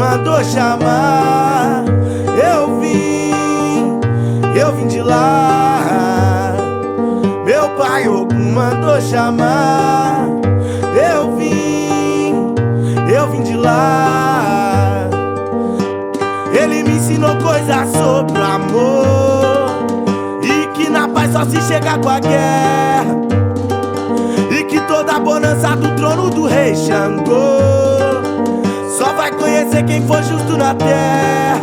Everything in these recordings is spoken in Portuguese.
mandou chamar. Eu vim, eu vim de lá. Meu pai Ogum mandou chamar. Eu vim, eu vim de lá. Ele me ensinou coisas sobre o amor. E que na paz só se chega com a guerra. E que toda a bonança do trono do rei Xangô conhecer quem for justo na terra.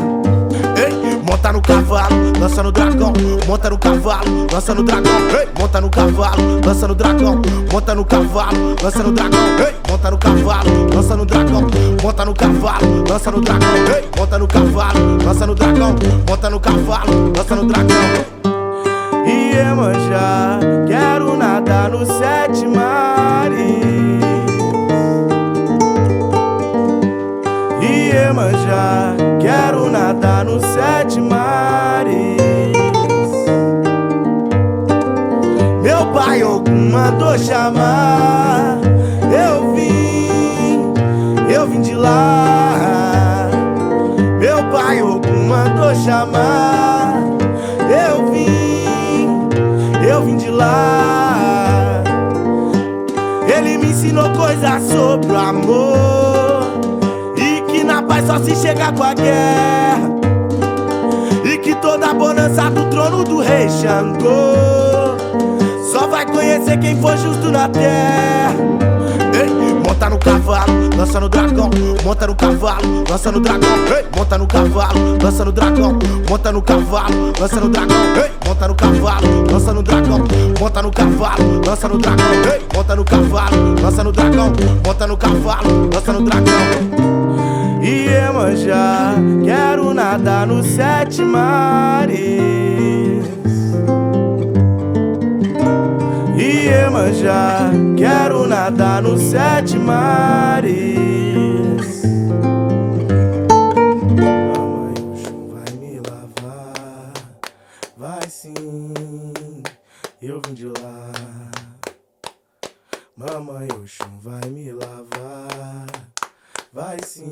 Ei, monta no cavalo, lança no dragão. Monta no cavalo, lança no dragão. Ei, monta no cavalo, lança no dragão. Monta no cavalo, lança no dragão. Ei, monta no cavalo, lança no dragão. Monta no cavalo, lança no dragão. Ei, monta no cavalo, lança no dragão. Monta no cavalo, lança no dragão. Iemanjá, quero nadar Iemanjá, quero nadar nos sete mares. Meu pai Ogum mandou chamar. Eu vim, eu vim de lá. Meu pai Ogum mandou chamar. Eu vim, eu vim de lá. Ele me ensinou coisas sobre o amor. Na paz só se chega com a guerra. E que toda a bonança do trono do rei Xangô Só vai conhecer quem for justo na terra. Ei, monta no cavalo, lança no dragão. Monta no cavalo, lança no dragão. Ei, monta no cavalo, lança no dragão. Monta no cavalo, lança no dragão. Ei, monta no cavalo, lança no dragão. Monta no cavalo, lança no dragão. Ei, monta no cavalo, lança no dragão. Monta no cavalo, lança no dragão Iemanjá, quero nadar nos sete mares. Iemanjá, quero nadar nos sete mares. Mamãe, o vai me lavar, vai sim, eu vim de lá. Mamãe, o chão vai me lavar. Vai sim,